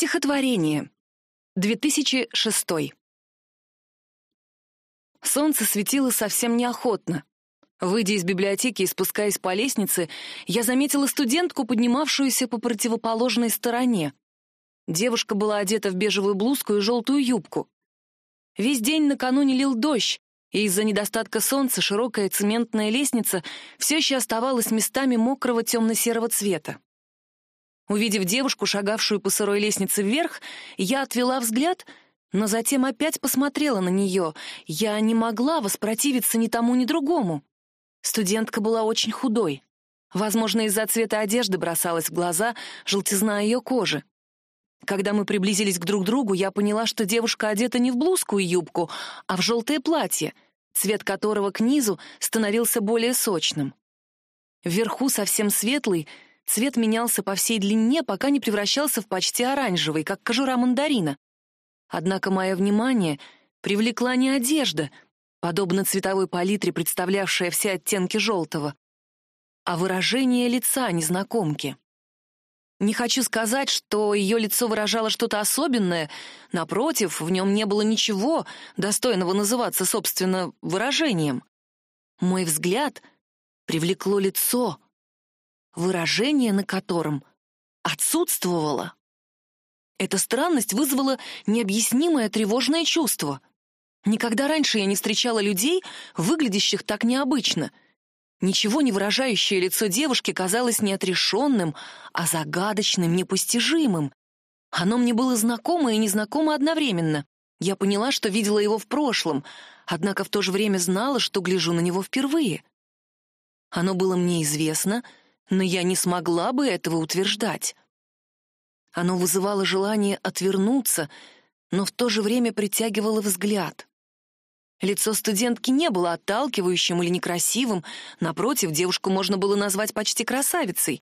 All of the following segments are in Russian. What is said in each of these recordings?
Стихотворение. 2006. Солнце светило совсем неохотно. Выйдя из библиотеки и спускаясь по лестнице, я заметила студентку, поднимавшуюся по противоположной стороне. Девушка была одета в бежевую блузку и желтую юбку. Весь день накануне лил дождь, и из-за недостатка солнца широкая цементная лестница все еще оставалась местами мокрого темно-серого цвета. Увидев девушку, шагавшую по сырой лестнице вверх, я отвела взгляд, но затем опять посмотрела на нее. Я не могла воспротивиться ни тому, ни другому. Студентка была очень худой. Возможно, из-за цвета одежды бросалась в глаза желтизна ее кожи. Когда мы приблизились к друг другу, я поняла, что девушка одета не в блузку и юбку, а в желтое платье, цвет которого к низу становился более сочным. Вверху совсем светлый, цвет менялся по всей длине, пока не превращался в почти оранжевый, как кожура мандарина. Однако мое внимание привлекла не одежда, подобно цветовой палитре, представлявшая все оттенки желтого, а выражение лица незнакомки. Не хочу сказать, что ее лицо выражало что-то особенное. Напротив, в нем не было ничего, достойного называться, собственно, выражением. Мой взгляд привлекло лицо, выражение на котором отсутствовало. Эта странность вызвала необъяснимое тревожное чувство. Никогда раньше я не встречала людей, выглядящих так необычно — Ничего не выражающее лицо девушки казалось не отрешенным, а загадочным, непостижимым. Оно мне было знакомо и незнакомо одновременно. Я поняла, что видела его в прошлом, однако в то же время знала, что гляжу на него впервые. Оно было мне известно, но я не смогла бы этого утверждать. Оно вызывало желание отвернуться, но в то же время притягивало взгляд. Лицо студентки не было отталкивающим или некрасивым, напротив, девушку можно было назвать почти красавицей.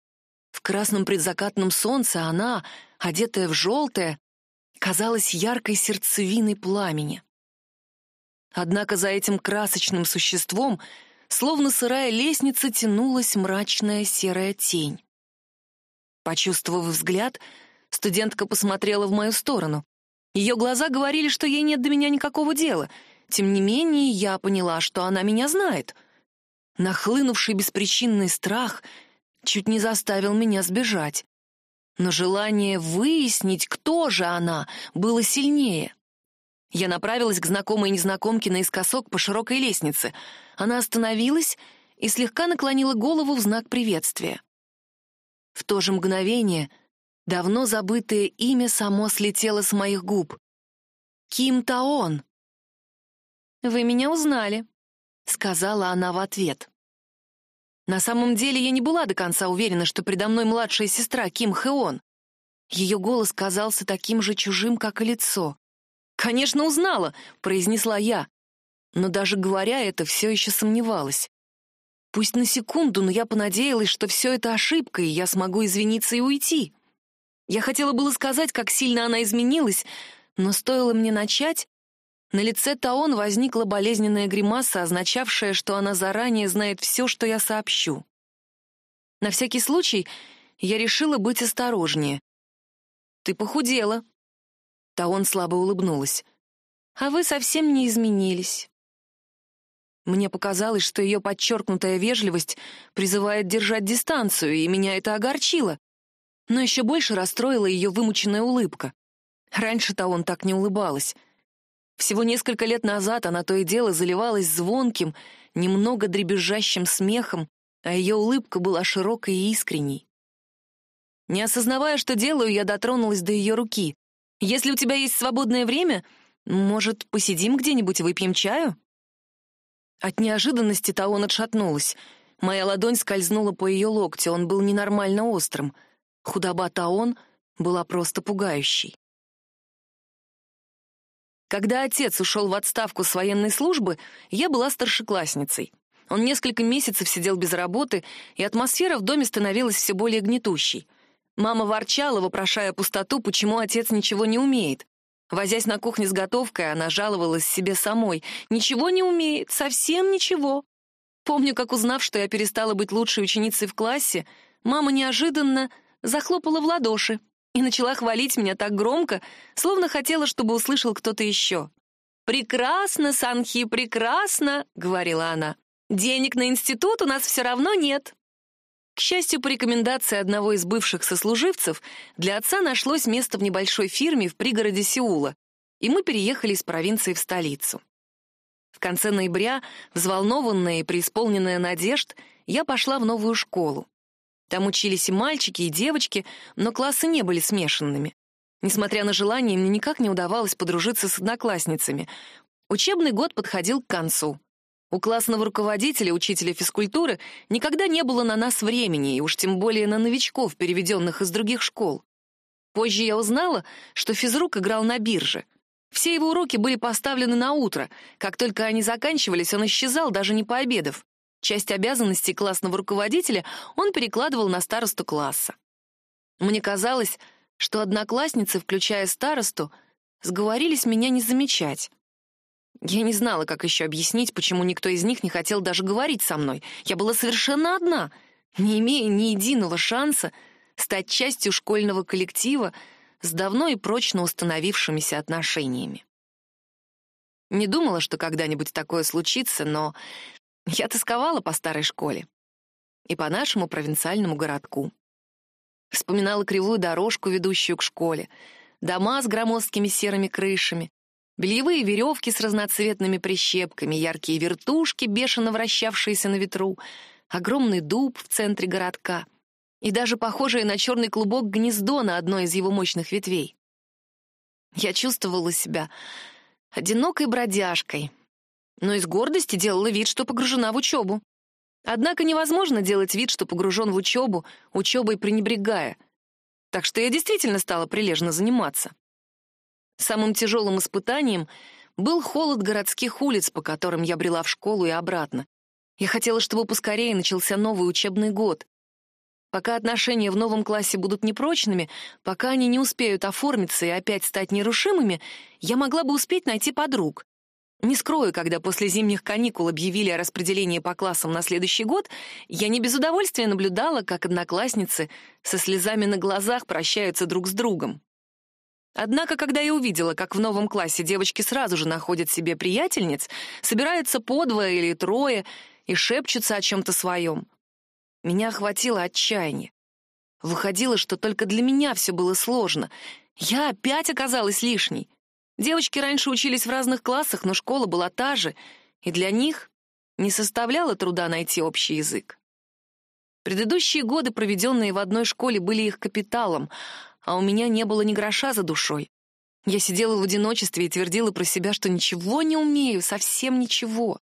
В красном предзакатном солнце она, одетая в желтое, казалась яркой сердцевиной пламени. Однако за этим красочным существом, словно сырая лестница, тянулась мрачная серая тень. Почувствовав взгляд, студентка посмотрела в мою сторону. Ее глаза говорили, что ей нет до меня никакого дела — тем не менее, я поняла, что она меня знает. Нахлынувший беспричинный страх чуть не заставил меня сбежать. Но желание выяснить, кто же она, было сильнее. Я направилась к знакомой незнакомке наискосок по широкой лестнице. Она остановилась и слегка наклонила голову в знак приветствия. В то же мгновение давно забытое имя само слетело с моих губ. Ким Таон. «Вы меня узнали», — сказала она в ответ. На самом деле я не была до конца уверена, что предо мной младшая сестра Ким Хэон. Ее голос казался таким же чужим, как и лицо. «Конечно, узнала», — произнесла я. Но даже говоря это, все еще сомневалась. Пусть на секунду, но я понадеялась, что все это ошибка, и я смогу извиниться и уйти. Я хотела было сказать, как сильно она изменилась, но стоило мне начать, на лице Таон возникла болезненная гримаса, означавшая, что она заранее знает все, что я сообщу. На всякий случай я решила быть осторожнее. «Ты похудела». Таон слабо улыбнулась. «А вы совсем не изменились». Мне показалось, что ее подчеркнутая вежливость призывает держать дистанцию, и меня это огорчило. Но еще больше расстроила ее вымученная улыбка. Раньше-то он так не улыбалась. Всего несколько лет назад она то и дело заливалась звонким, немного дребезжащим смехом, а ее улыбка была широкой и искренней. Не осознавая, что делаю, я дотронулась до ее руки. «Если у тебя есть свободное время, может, посидим где-нибудь и выпьем чаю?» От неожиданности-то он отшатнулась. Моя ладонь скользнула по ее локтю, он был ненормально острым. Худоба Таон была просто пугающей. Когда отец ушел в отставку с военной службы, я была старшеклассницей. Он несколько месяцев сидел без работы, и атмосфера в доме становилась все более гнетущей. Мама ворчала, вопрошая пустоту, почему отец ничего не умеет. Возясь на кухне с готовкой, она жаловалась себе самой. «Ничего не умеет, совсем ничего». Помню, как узнав, что я перестала быть лучшей ученицей в классе, мама неожиданно захлопала в ладоши и начала хвалить меня так громко, словно хотела, чтобы услышал кто-то еще. «Прекрасно, Санхи, прекрасно!» — говорила она. «Денег на институт у нас все равно нет». К счастью, по рекомендации одного из бывших сослуживцев, для отца нашлось место в небольшой фирме в пригороде Сеула, и мы переехали из провинции в столицу. В конце ноября, взволнованная и преисполненная надежд, я пошла в новую школу. Там учились и мальчики, и девочки, но классы не были смешанными. Несмотря на желание, мне никак не удавалось подружиться с одноклассницами. Учебный год подходил к концу. У классного руководителя, учителя физкультуры, никогда не было на нас времени, и уж тем более на новичков, переведенных из других школ. Позже я узнала, что физрук играл на бирже. Все его уроки были поставлены на утро. Как только они заканчивались, он исчезал, даже не пообедав. Часть обязанностей классного руководителя он перекладывал на старосту класса. Мне казалось, что одноклассницы, включая старосту, сговорились меня не замечать. Я не знала, как еще объяснить, почему никто из них не хотел даже говорить со мной. Я была совершенно одна, не имея ни единого шанса стать частью школьного коллектива с давно и прочно установившимися отношениями. Не думала, что когда-нибудь такое случится, но я тосковала по старой школе и по нашему провинциальному городку. Вспоминала кривую дорожку, ведущую к школе, дома с громоздкими серыми крышами, бельевые веревки с разноцветными прищепками, яркие вертушки, бешено вращавшиеся на ветру, огромный дуб в центре городка и даже похожее на черный клубок гнездо на одной из его мощных ветвей. Я чувствовала себя одинокой бродяжкой, но из гордости делала вид, что погружена в учебу. Однако невозможно делать вид, что погружен в учебу, учебой пренебрегая. Так что я действительно стала прилежно заниматься. Самым тяжелым испытанием был холод городских улиц, по которым я брела в школу и обратно. Я хотела, чтобы поскорее начался новый учебный год. Пока отношения в новом классе будут непрочными, пока они не успеют оформиться и опять стать нерушимыми, я могла бы успеть найти подруг. Не скрою, когда после зимних каникул объявили о распределении по классам на следующий год, я не без удовольствия наблюдала, как одноклассницы со слезами на глазах прощаются друг с другом. Однако, когда я увидела, как в новом классе девочки сразу же находят себе приятельниц, собираются по двое или трое и шепчутся о чем-то своем, меня охватило отчаяние. Выходило, что только для меня все было сложно. Я опять оказалась лишней. Девочки раньше учились в разных классах, но школа была та же, и для них не составляло труда найти общий язык. Предыдущие годы, проведенные в одной школе, были их капиталом, а у меня не было ни гроша за душой. Я сидела в одиночестве и твердила про себя, что ничего не умею, совсем ничего.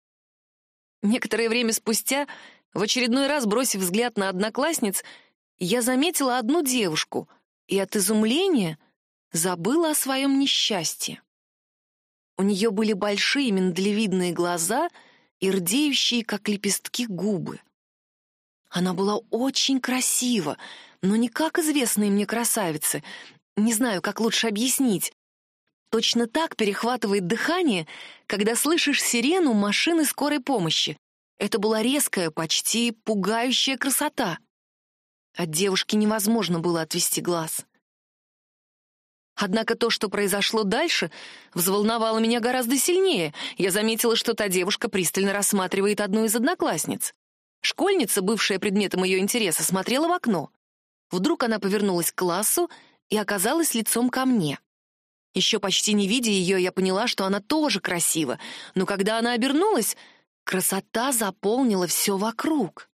Некоторое время спустя, в очередной раз бросив взгляд на одноклассниц, я заметила одну девушку и от изумления забыла о своем несчастье. У нее были большие миндалевидные глаза и рдеющие, как лепестки, губы. Она была очень красива, но не как известные мне красавицы. Не знаю, как лучше объяснить. Точно так перехватывает дыхание, когда слышишь сирену машины скорой помощи. Это была резкая, почти пугающая красота. От девушки невозможно было отвести глаз. Однако то, что произошло дальше, взволновало меня гораздо сильнее. Я заметила, что та девушка пристально рассматривает одну из одноклассниц. Школьница, бывшая предметом ее интереса, смотрела в окно. Вдруг она повернулась к классу и оказалась лицом ко мне. Еще почти не видя ее, я поняла, что она тоже красива, но когда она обернулась, красота заполнила все вокруг.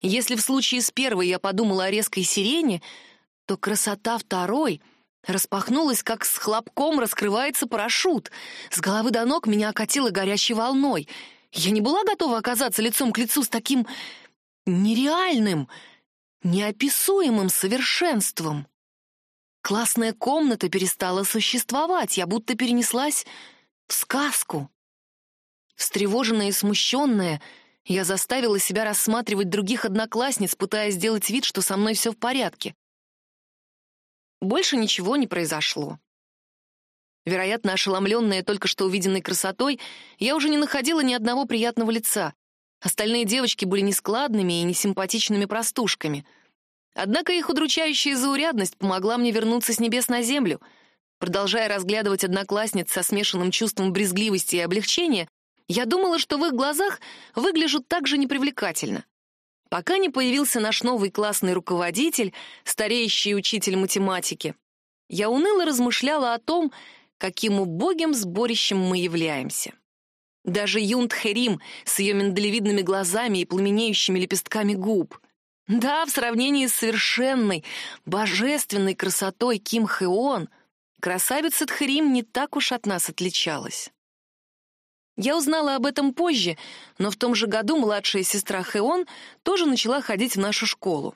Если в случае с первой я подумала о резкой сирене, то красота второй — Распахнулась, как с хлопком раскрывается парашют. С головы до ног меня окатило горящей волной. Я не была готова оказаться лицом к лицу с таким нереальным, неописуемым совершенством. Классная комната перестала существовать, я будто перенеслась в сказку. Встревоженная и смущенная, я заставила себя рассматривать других одноклассниц, пытаясь сделать вид, что со мной все в порядке. Больше ничего не произошло. Вероятно, ошеломленная только что увиденной красотой, я уже не находила ни одного приятного лица. Остальные девочки были нескладными и несимпатичными простушками. Однако их удручающая заурядность помогла мне вернуться с небес на землю. Продолжая разглядывать одноклассниц со смешанным чувством брезгливости и облегчения, я думала, что в их глазах выгляжу так же непривлекательно. Пока не появился наш новый классный руководитель, стареющий учитель математики, я уныло размышляла о том, каким убогим сборищем мы являемся. Даже Юнт Херим с ее миндалевидными глазами и пламенеющими лепестками губ. Да, в сравнении с совершенной, божественной красотой Ким Хэон, красавица Тхерим не так уж от нас отличалась. Я узнала об этом позже, но в том же году младшая сестра Хэон тоже начала ходить в нашу школу.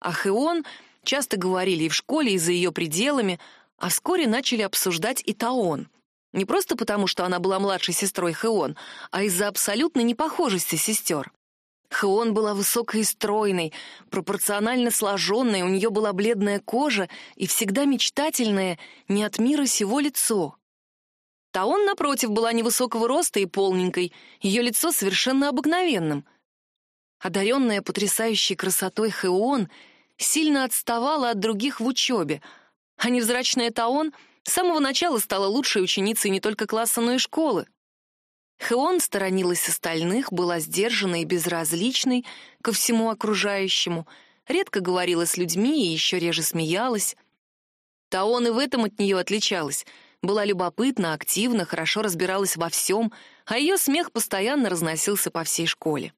О Хэон часто говорили и в школе, и за ее пределами, а вскоре начали обсуждать и Таон. Не просто потому, что она была младшей сестрой Хэон, а из-за абсолютной непохожести сестер. Хэон была высокой и стройной, пропорционально сложенной, у нее была бледная кожа и всегда мечтательное, не от мира сего лицо. Таон, напротив, была невысокого роста и полненькой, ее лицо совершенно обыкновенным. Одаренная потрясающей красотой Хеон сильно отставала от других в учебе, а невзрачная Таон с самого начала стала лучшей ученицей не только класса, но и школы. Хеон сторонилась остальных, была сдержанной и безразличной ко всему окружающему, редко говорила с людьми и еще реже смеялась. Таон и в этом от нее отличалась — была любопытна, активна, хорошо разбиралась во всем, а ее смех постоянно разносился по всей школе.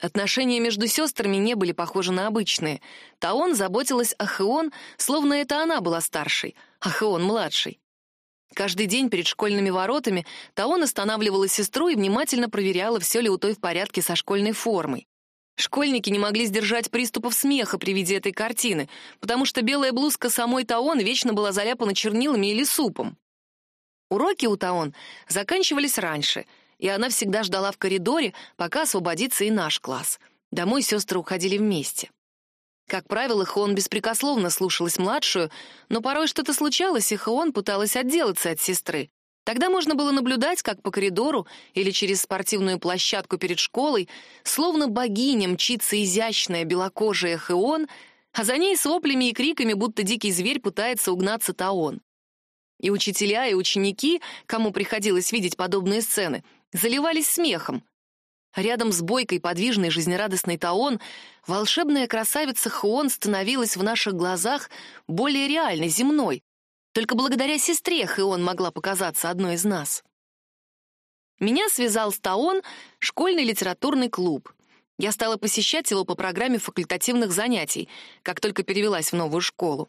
Отношения между сестрами не были похожи на обычные. Таон заботилась о Хеон, словно это она была старшей, а Хеон — младшей. Каждый день перед школьными воротами Таон останавливала сестру и внимательно проверяла, все ли у той в порядке со школьной формой. Школьники не могли сдержать приступов смеха при виде этой картины, потому что белая блузка самой Таон вечно была заляпана чернилами или супом. Уроки у Таон заканчивались раньше, и она всегда ждала в коридоре, пока освободится и наш класс. Домой сестры уходили вместе. Как правило, Хон беспрекословно слушалась младшую, но порой что-то случалось, и Хон пыталась отделаться от сестры, Тогда можно было наблюдать, как по коридору или через спортивную площадку перед школой, словно богиня мчится изящная белокожая Хеон, а за ней с воплями и криками, будто дикий зверь пытается угнаться Таон. И учителя, и ученики, кому приходилось видеть подобные сцены, заливались смехом. Рядом с бойкой, подвижной, жизнерадостной Таон волшебная красавица Хуон становилась в наших глазах более реальной, земной, только благодаря сестре Хеон могла показаться одной из нас. Меня связал с Таон школьный литературный клуб. Я стала посещать его по программе факультативных занятий, как только перевелась в новую школу.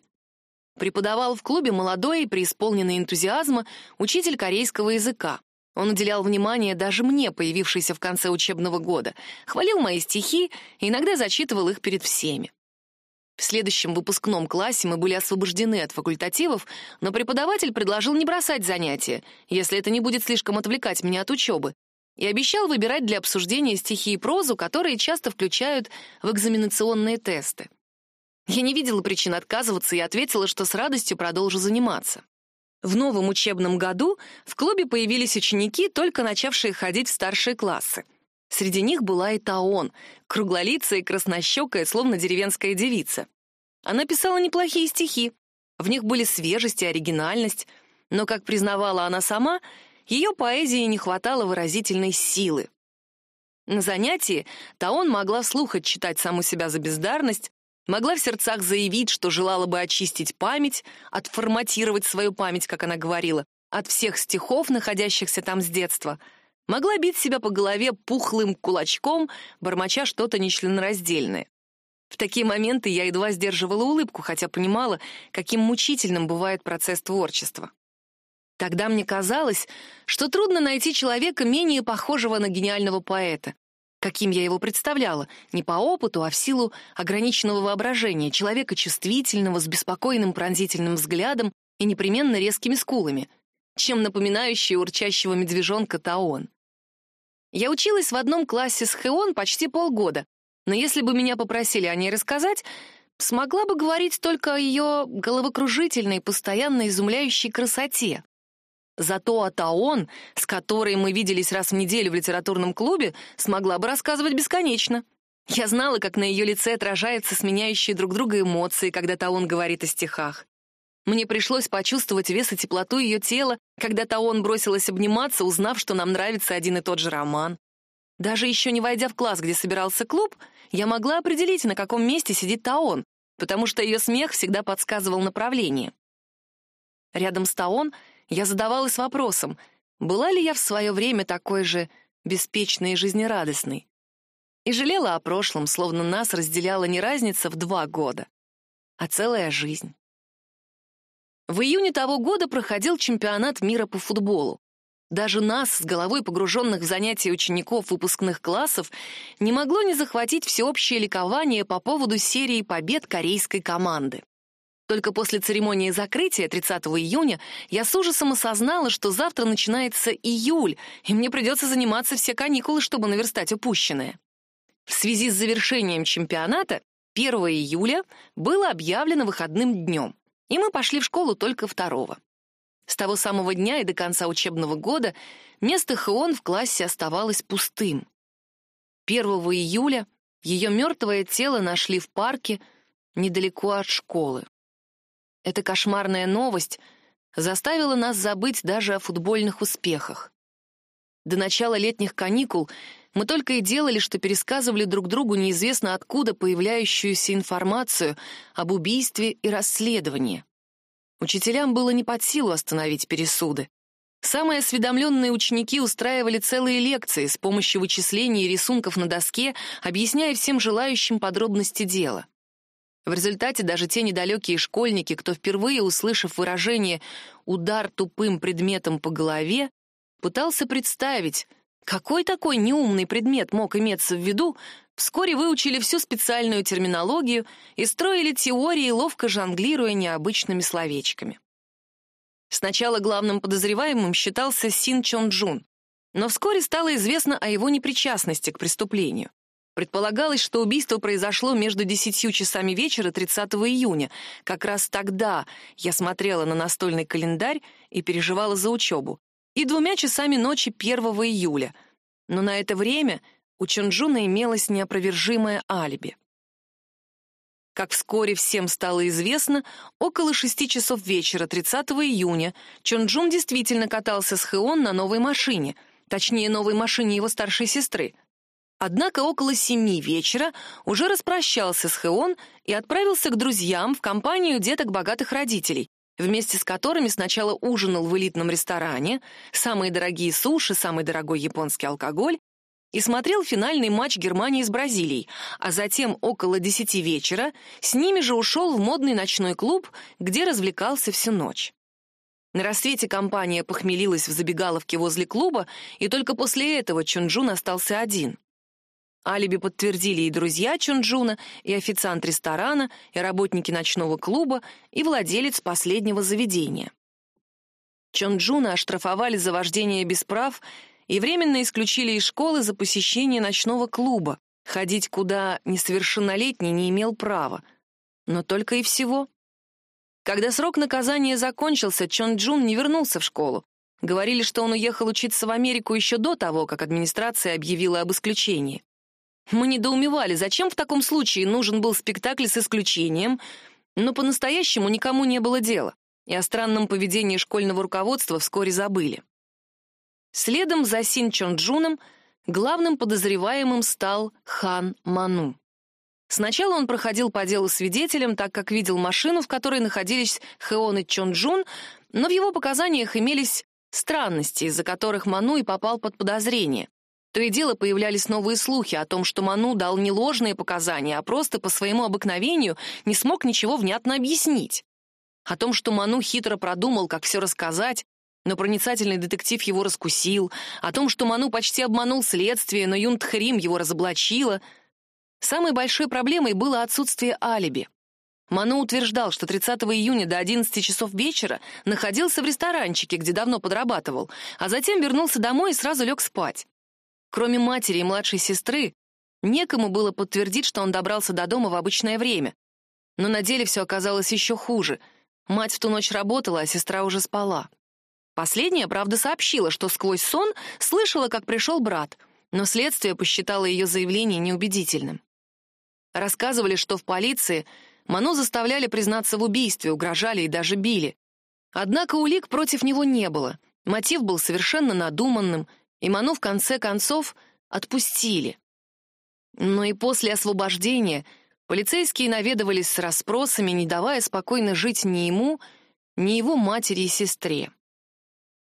Преподавал в клубе молодой и преисполненный энтузиазма учитель корейского языка. Он уделял внимание даже мне, появившейся в конце учебного года, хвалил мои стихи и иногда зачитывал их перед всеми. В следующем выпускном классе мы были освобождены от факультативов, но преподаватель предложил не бросать занятия, если это не будет слишком отвлекать меня от учебы, и обещал выбирать для обсуждения стихи и прозу, которые часто включают в экзаменационные тесты. Я не видела причин отказываться и ответила, что с радостью продолжу заниматься. В новом учебном году в клубе появились ученики, только начавшие ходить в старшие классы. Среди них была и Таон, круглолицая и краснощекая, словно деревенская девица. Она писала неплохие стихи. В них были свежесть и оригинальность, но, как признавала она сама, ее поэзии не хватало выразительной силы. На занятии Таон могла вслух отчитать саму себя за бездарность, могла в сердцах заявить, что желала бы очистить память, отформатировать свою память, как она говорила, от всех стихов, находящихся там с детства — могла бить себя по голове пухлым кулачком, бормоча что-то нечленораздельное. В такие моменты я едва сдерживала улыбку, хотя понимала, каким мучительным бывает процесс творчества. Тогда мне казалось, что трудно найти человека, менее похожего на гениального поэта, каким я его представляла, не по опыту, а в силу ограниченного воображения, человека чувствительного, с беспокойным пронзительным взглядом и непременно резкими скулами, чем напоминающий урчащего медвежонка Таон. Я училась в одном классе с Хеон почти полгода, но если бы меня попросили о ней рассказать, смогла бы говорить только о ее головокружительной, постоянно изумляющей красоте. Зато о Таон, с которой мы виделись раз в неделю в литературном клубе, смогла бы рассказывать бесконечно. Я знала, как на ее лице отражаются сменяющие друг друга эмоции, когда Таон говорит о стихах. Мне пришлось почувствовать вес и теплоту ее тела, когда Таон бросилась обниматься, узнав, что нам нравится один и тот же роман. Даже еще не войдя в класс, где собирался клуб, я могла определить, на каком месте сидит Таон, потому что ее смех всегда подсказывал направление. Рядом с Таон я задавалась вопросом, была ли я в свое время такой же беспечной и жизнерадостной. И жалела о прошлом, словно нас разделяла не разница в два года, а целая жизнь. В июне того года проходил чемпионат мира по футболу. Даже нас, с головой погруженных в занятия учеников выпускных классов, не могло не захватить всеобщее ликование по поводу серии побед корейской команды. Только после церемонии закрытия 30 июня я с ужасом осознала, что завтра начинается июль, и мне придется заниматься все каникулы, чтобы наверстать упущенное. В связи с завершением чемпионата 1 июля было объявлено выходным днем, и мы пошли в школу только второго. С того самого дня и до конца учебного года место Хеон в классе оставалось пустым. 1 июля ее мертвое тело нашли в парке недалеко от школы. Эта кошмарная новость заставила нас забыть даже о футбольных успехах. До начала летних каникул мы только и делали, что пересказывали друг другу неизвестно откуда появляющуюся информацию об убийстве и расследовании. Учителям было не под силу остановить пересуды. Самые осведомленные ученики устраивали целые лекции с помощью вычислений и рисунков на доске, объясняя всем желающим подробности дела. В результате даже те недалекие школьники, кто впервые, услышав выражение «удар тупым предметом по голове», пытался представить, какой такой неумный предмет мог иметься в виду, вскоре выучили всю специальную терминологию и строили теории, ловко жонглируя необычными словечками. Сначала главным подозреваемым считался Син Чон Джун, но вскоре стало известно о его непричастности к преступлению. Предполагалось, что убийство произошло между десятью часами вечера 30 июня. Как раз тогда я смотрела на настольный календарь и переживала за учебу и двумя часами ночи 1 июля. Но на это время у Чонджуна имелось неопровержимое алиби. Как вскоре всем стало известно, около шести часов вечера 30 июня Чонджун действительно катался с Хэон на новой машине, точнее, новой машине его старшей сестры. Однако около семи вечера уже распрощался с Хэон и отправился к друзьям в компанию деток богатых родителей, вместе с которыми сначала ужинал в элитном ресторане, самые дорогие суши, самый дорогой японский алкоголь, и смотрел финальный матч Германии с Бразилией, а затем около десяти вечера с ними же ушел в модный ночной клуб, где развлекался всю ночь. На рассвете компания похмелилась в забегаловке возле клуба, и только после этого Чунджун остался один. Алиби подтвердили и друзья Чунджуна, и официант ресторана, и работники ночного клуба, и владелец последнего заведения. Чонджуна оштрафовали за вождение без прав и временно исключили из школы за посещение ночного клуба, ходить куда несовершеннолетний не имел права. Но только и всего. Когда срок наказания закончился, Чон Джун не вернулся в школу. Говорили, что он уехал учиться в Америку еще до того, как администрация объявила об исключении. Мы недоумевали, зачем в таком случае нужен был спектакль с исключением, но по-настоящему никому не было дела, и о странном поведении школьного руководства вскоре забыли. Следом за Син Чон Джуном главным подозреваемым стал Хан Ману. Сначала он проходил по делу свидетелем, так как видел машину, в которой находились Хэон и Чон Джун, но в его показаниях имелись странности, из-за которых Ману и попал под подозрение. То и дело появлялись новые слухи о том, что Ману дал не ложные показания, а просто по своему обыкновению не смог ничего внятно объяснить. О том, что Ману хитро продумал, как все рассказать, но проницательный детектив его раскусил, о том, что Ману почти обманул следствие, но Юн Тхрим его разоблачила. Самой большой проблемой было отсутствие алиби. Ману утверждал, что 30 июня до 11 часов вечера находился в ресторанчике, где давно подрабатывал, а затем вернулся домой и сразу лег спать. Кроме матери и младшей сестры, некому было подтвердить, что он добрался до дома в обычное время. Но на деле все оказалось еще хуже. Мать в ту ночь работала, а сестра уже спала. Последняя, правда, сообщила, что сквозь сон слышала, как пришел брат, но следствие посчитало ее заявление неубедительным. Рассказывали, что в полиции Ману заставляли признаться в убийстве, угрожали и даже били. Однако улик против него не было. Мотив был совершенно надуманным, и Ману в конце концов отпустили. Но и после освобождения полицейские наведывались с расспросами, не давая спокойно жить ни ему, ни его матери и сестре.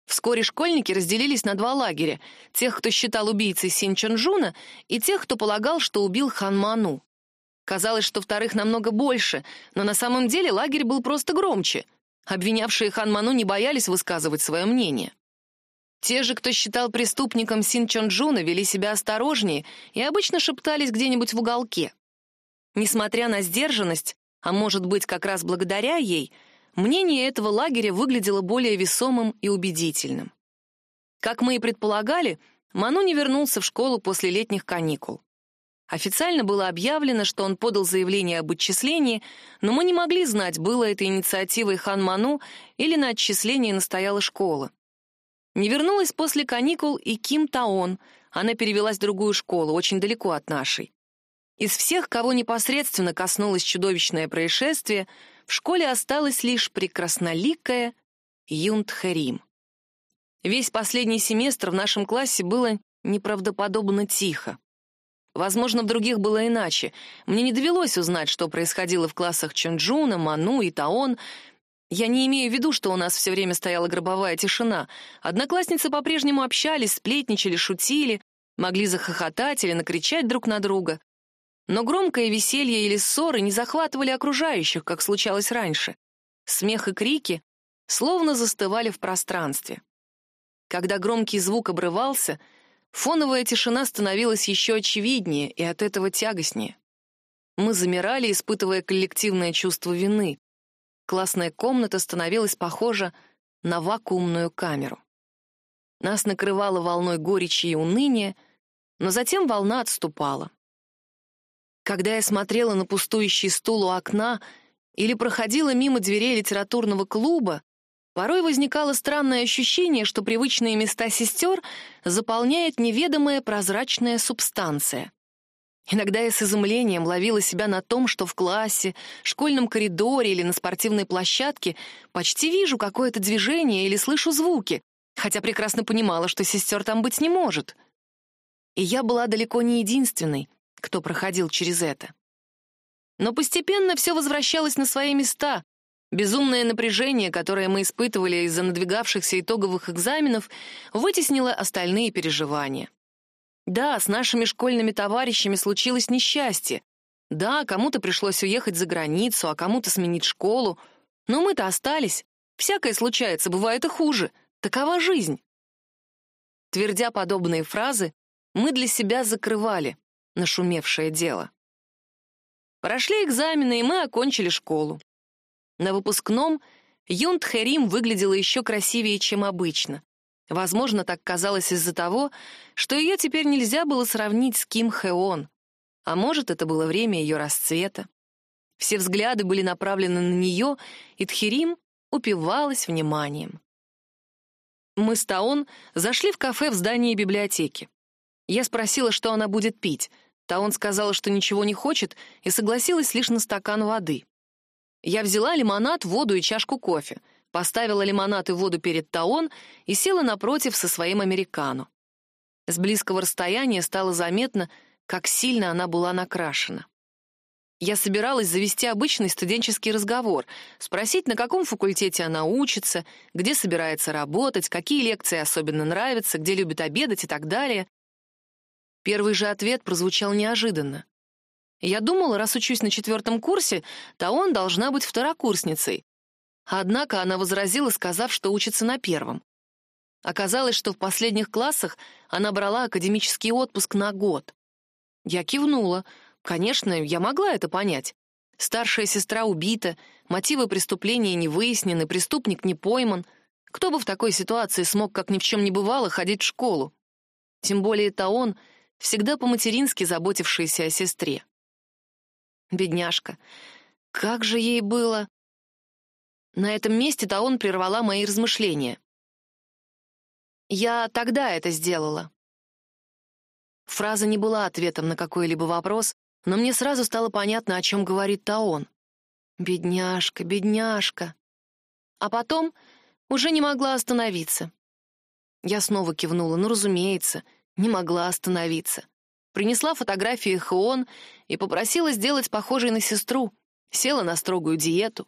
Вскоре школьники разделились на два лагеря — тех, кто считал убийцей Син Чонжуна, и тех, кто полагал, что убил Хан Ману. Казалось, что вторых намного больше, но на самом деле лагерь был просто громче. Обвинявшие Хан Ману не боялись высказывать свое мнение. Те же, кто считал преступником Син Чонджуна, вели себя осторожнее и обычно шептались где-нибудь в уголке. Несмотря на сдержанность, а может быть, как раз благодаря ей, мнение этого лагеря выглядело более весомым и убедительным. Как мы и предполагали, Ману не вернулся в школу после летних каникул. Официально было объявлено, что он подал заявление об отчислении, но мы не могли знать, было это инициативой Хан Ману или на отчислении настояла школа. Не вернулась после каникул и Ким Таон, она перевелась в другую школу, очень далеко от нашей. Из всех, кого непосредственно коснулось чудовищное происшествие, в школе осталась лишь прекрасноликая Юнт Хэрим. Весь последний семестр в нашем классе было неправдоподобно тихо. Возможно, в других было иначе. Мне не довелось узнать, что происходило в классах Чонджуна, Ману и Таон. Я не имею в виду, что у нас все время стояла гробовая тишина. Одноклассницы по-прежнему общались, сплетничали, шутили, могли захохотать или накричать друг на друга. Но громкое веселье или ссоры не захватывали окружающих, как случалось раньше. Смех и крики словно застывали в пространстве. Когда громкий звук обрывался — Фоновая тишина становилась еще очевиднее и от этого тягостнее. Мы замирали, испытывая коллективное чувство вины. Классная комната становилась похожа на вакуумную камеру. Нас накрывало волной горечи и уныния, но затем волна отступала. Когда я смотрела на пустующий стул у окна или проходила мимо дверей литературного клуба, Порой возникало странное ощущение, что привычные места сестер заполняет неведомая прозрачная субстанция. Иногда я с изумлением ловила себя на том, что в классе, школьном коридоре или на спортивной площадке почти вижу какое-то движение или слышу звуки, хотя прекрасно понимала, что сестер там быть не может. И я была далеко не единственной, кто проходил через это. Но постепенно все возвращалось на свои места, Безумное напряжение, которое мы испытывали из-за надвигавшихся итоговых экзаменов, вытеснило остальные переживания. Да, с нашими школьными товарищами случилось несчастье. Да, кому-то пришлось уехать за границу, а кому-то сменить школу. Но мы-то остались. Всякое случается, бывает и хуже. Такова жизнь. Твердя подобные фразы, мы для себя закрывали нашумевшее дело. Прошли экзамены, и мы окончили школу. На выпускном Юнт Хэрим выглядела еще красивее, чем обычно. Возможно, так казалось из-за того, что ее теперь нельзя было сравнить с Ким Хэон. А может, это было время ее расцвета. Все взгляды были направлены на нее, и Тхерим упивалась вниманием. Мы с Таон зашли в кафе в здании библиотеки. Я спросила, что она будет пить. Таон сказала, что ничего не хочет, и согласилась лишь на стакан воды. Я взяла лимонад, воду и чашку кофе, поставила лимонад и воду перед Таон и села напротив со своим американо. С близкого расстояния стало заметно, как сильно она была накрашена. Я собиралась завести обычный студенческий разговор, спросить, на каком факультете она учится, где собирается работать, какие лекции особенно нравятся, где любит обедать и так далее. Первый же ответ прозвучал неожиданно. Я думала, раз учусь на четвертом курсе, то он должна быть второкурсницей. Однако она возразила, сказав, что учится на первом. Оказалось, что в последних классах она брала академический отпуск на год. Я кивнула. Конечно, я могла это понять. Старшая сестра убита, мотивы преступления не выяснены, преступник не пойман. Кто бы в такой ситуации смог, как ни в чем не бывало, ходить в школу? Тем более это он, всегда по-матерински заботившийся о сестре. Бедняжка. Как же ей было... На этом месте-то он прервала мои размышления. «Я тогда это сделала». Фраза не была ответом на какой-либо вопрос, Но мне сразу стало понятно, о чем говорит Таон. Бедняжка, бедняжка. А потом уже не могла остановиться. Я снова кивнула, ну, разумеется, не могла остановиться. Принесла фотографии Хеон и попросила сделать похожей на сестру. Села на строгую диету.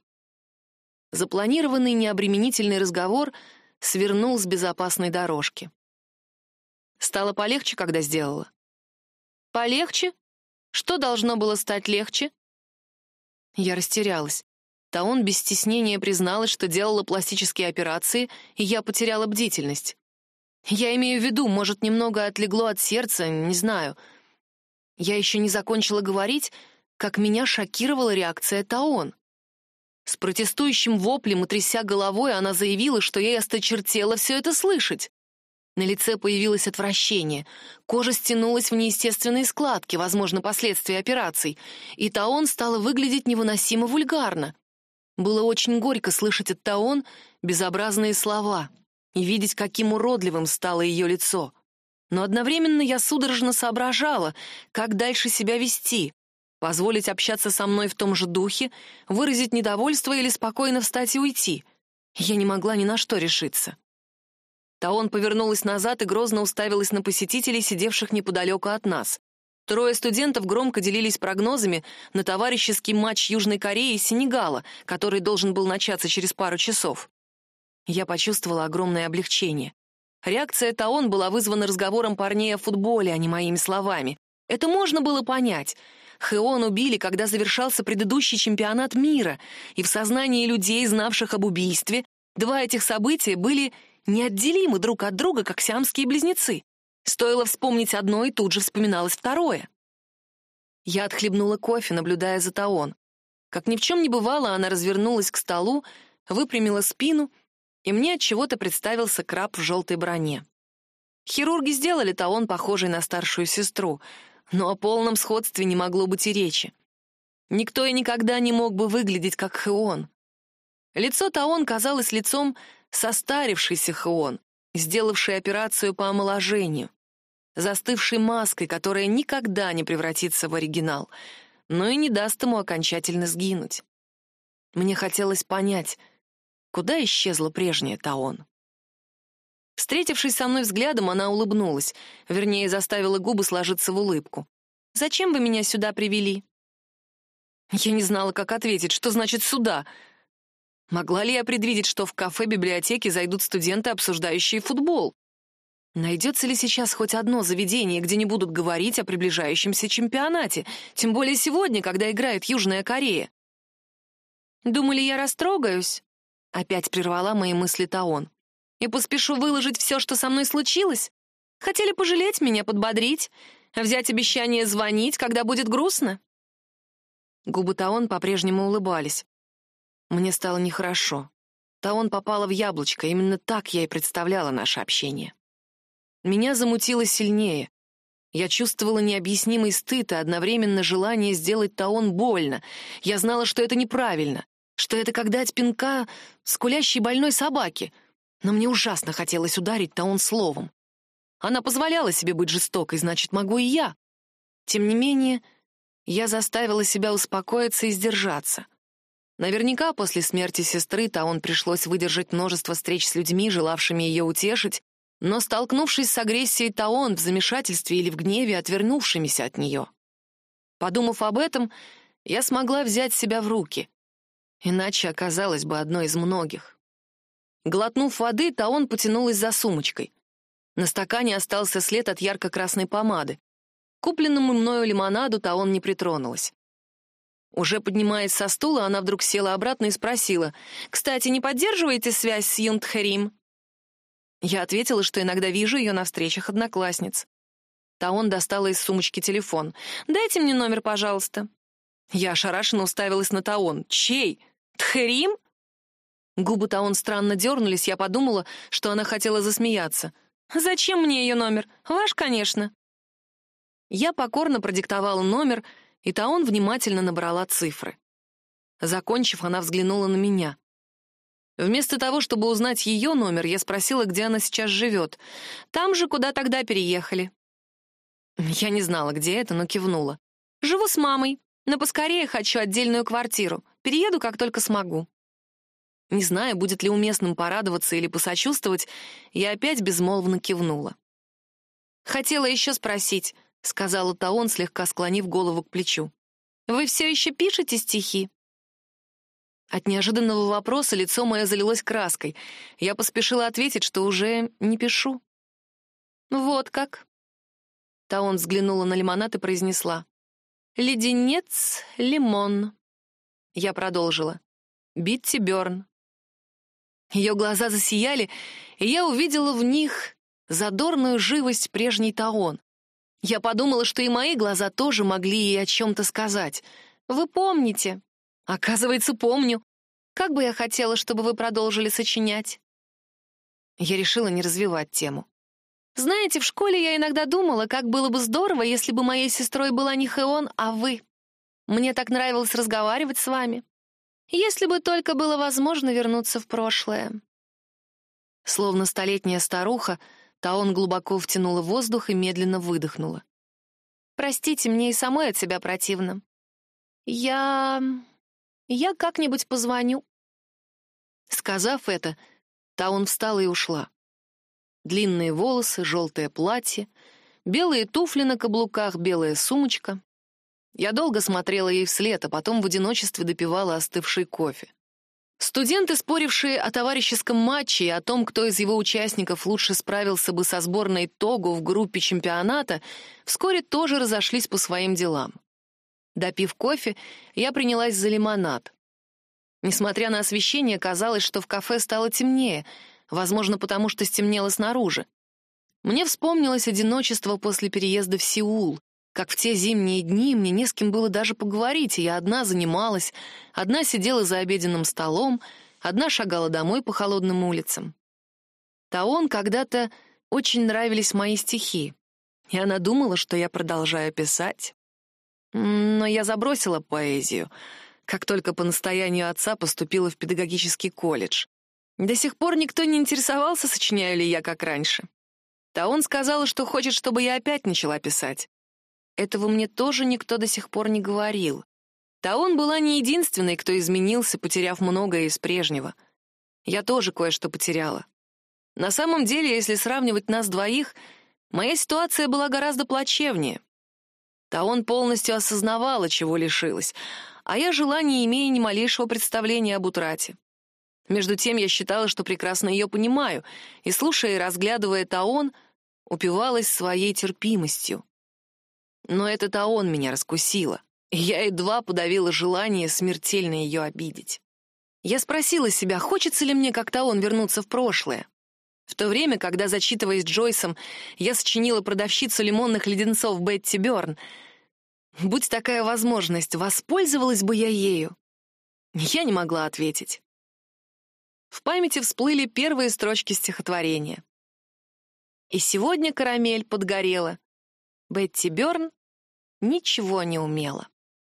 Запланированный необременительный разговор свернул с безопасной дорожки. Стало полегче, когда сделала. Полегче? Что должно было стать легче? Я растерялась. Таон без стеснения призналась, что делала пластические операции, и я потеряла бдительность. Я имею в виду, может, немного отлегло от сердца, не знаю. Я еще не закончила говорить, как меня шокировала реакция Таон. С протестующим воплем и тряся головой она заявила, что ей осточертело все это слышать. На лице появилось отвращение, кожа стянулась в неестественные складки, возможно, последствия операций, и Таон стала выглядеть невыносимо вульгарно. Было очень горько слышать от Таон безобразные слова и видеть, каким уродливым стало ее лицо. Но одновременно я судорожно соображала, как дальше себя вести, позволить общаться со мной в том же духе, выразить недовольство или спокойно встать и уйти. Я не могла ни на что решиться. Таон повернулась назад и грозно уставилась на посетителей, сидевших неподалеку от нас. Трое студентов громко делились прогнозами на товарищеский матч Южной Кореи и Сенегала, который должен был начаться через пару часов. Я почувствовала огромное облегчение. Реакция Таон была вызвана разговором парней о футболе, а не моими словами. Это можно было понять. Хеон убили, когда завершался предыдущий чемпионат мира, и в сознании людей, знавших об убийстве, два этих события были неотделимы друг от друга, как сиамские близнецы. Стоило вспомнить одно, и тут же вспоминалось второе. Я отхлебнула кофе, наблюдая за Таон. Как ни в чем не бывало, она развернулась к столу, выпрямила спину, и мне от чего-то представился краб в желтой броне. Хирурги сделали Таон похожей на старшую сестру, но о полном сходстве не могло быть и речи. Никто и никогда не мог бы выглядеть как Хеон. Лицо Таон казалось лицом состарившийся Хеон, сделавший операцию по омоложению, застывшей маской, которая никогда не превратится в оригинал, но и не даст ему окончательно сгинуть. Мне хотелось понять, куда исчезла прежняя Таон. Встретившись со мной взглядом, она улыбнулась, вернее, заставила губы сложиться в улыбку. «Зачем вы меня сюда привели?» Я не знала, как ответить, что значит «сюда», Могла ли я предвидеть, что в кафе-библиотеке зайдут студенты, обсуждающие футбол? Найдется ли сейчас хоть одно заведение, где не будут говорить о приближающемся чемпионате, тем более сегодня, когда играет Южная Корея? «Думали, я растрогаюсь?» — опять прервала мои мысли Таон. «И поспешу выложить все, что со мной случилось? Хотели пожалеть меня, подбодрить, взять обещание звонить, когда будет грустно?» Губы Таон по-прежнему улыбались. Мне стало нехорошо. Таон попала в яблочко, именно так я и представляла наше общение. Меня замутило сильнее. Я чувствовала необъяснимый стыд и одновременно желание сделать Таон больно. Я знала, что это неправильно, что это как дать пинка скулящей больной собаке. Но мне ужасно хотелось ударить Таон словом. Она позволяла себе быть жестокой, значит, могу и я. Тем не менее, я заставила себя успокоиться и сдержаться. Наверняка после смерти сестры Таон пришлось выдержать множество встреч с людьми, желавшими ее утешить, но, столкнувшись с агрессией Таон в замешательстве или в гневе, отвернувшимися от нее. Подумав об этом, я смогла взять себя в руки. Иначе оказалась бы одной из многих. Глотнув воды, Таон потянулась за сумочкой. На стакане остался след от ярко-красной помады. Купленному мною лимонаду Таон не притронулась. Уже поднимаясь со стула, она вдруг села обратно и спросила, «Кстати, не поддерживаете связь с Юнтхарим?» Я ответила, что иногда вижу ее на встречах одноклассниц. Таон достала из сумочки телефон. «Дайте мне номер, пожалуйста». Я ошарашенно уставилась на Таон. «Чей? Тхарим?» Губы Таон странно дернулись, я подумала, что она хотела засмеяться. «Зачем мне ее номер? Ваш, конечно». Я покорно продиктовала номер — и Таон внимательно набрала цифры. Закончив, она взглянула на меня. Вместо того, чтобы узнать ее номер, я спросила, где она сейчас живет. Там же, куда тогда переехали. Я не знала, где это, но кивнула. Живу с мамой, но поскорее хочу отдельную квартиру. Перееду, как только смогу. Не знаю, будет ли уместным порадоваться или посочувствовать, я опять безмолвно кивнула. «Хотела еще спросить», — сказала Таон, слегка склонив голову к плечу. «Вы все еще пишете стихи?» От неожиданного вопроса лицо мое залилось краской. Я поспешила ответить, что уже не пишу. «Вот как». Таон взглянула на лимонад и произнесла. «Леденец, лимон». Я продолжила. «Битти Бёрн». Ее глаза засияли, и я увидела в них задорную живость прежней Таон. Я подумала, что и мои глаза тоже могли ей о чем-то сказать. «Вы помните?» «Оказывается, помню. Как бы я хотела, чтобы вы продолжили сочинять?» Я решила не развивать тему. «Знаете, в школе я иногда думала, как было бы здорово, если бы моей сестрой была не Хеон, а вы. Мне так нравилось разговаривать с вами. Если бы только было возможно вернуться в прошлое». Словно столетняя старуха, Таон глубоко втянула воздух и медленно выдохнула. «Простите, мне и самой от себя противно. Я... я как-нибудь позвоню». Сказав это, Таон встала и ушла. Длинные волосы, желтое платье, белые туфли на каблуках, белая сумочка. Я долго смотрела ей вслед, а потом в одиночестве допивала остывший кофе. Студенты, спорившие о товарищеском матче и о том, кто из его участников лучше справился бы со сборной Того в группе чемпионата, вскоре тоже разошлись по своим делам. Допив кофе, я принялась за лимонад. Несмотря на освещение, казалось, что в кафе стало темнее, возможно, потому что стемнело снаружи. Мне вспомнилось одиночество после переезда в Сеул, как в те зимние дни мне не с кем было даже поговорить, и я одна занималась, одна сидела за обеденным столом, одна шагала домой по холодным улицам. Таон когда-то очень нравились мои стихи, и она думала, что я продолжаю писать. Но я забросила поэзию, как только по настоянию отца поступила в педагогический колледж. До сих пор никто не интересовался, сочиняю ли я как раньше. Таон сказала, что хочет, чтобы я опять начала писать. Этого мне тоже никто до сих пор не говорил. Таон была не единственной, кто изменился, потеряв многое из прежнего. Я тоже кое-что потеряла. На самом деле, если сравнивать нас двоих, моя ситуация была гораздо плачевнее. Таон полностью осознавала, чего лишилась, а я жила, не имея ни малейшего представления об утрате. Между тем я считала, что прекрасно ее понимаю, и, слушая и разглядывая Таон, упивалась своей терпимостью. Но это-то он меня раскусила. Я едва подавила желание смертельно ее обидеть. Я спросила себя, хочется ли мне как-то он вернуться в прошлое. В то время, когда, зачитываясь Джойсом, я сочинила продавщицу лимонных леденцов Бетти Бёрн, будь такая возможность, воспользовалась бы я ею? Я не могла ответить. В памяти всплыли первые строчки стихотворения. И сегодня карамель подгорела, Бетти Бёрн ничего не умела.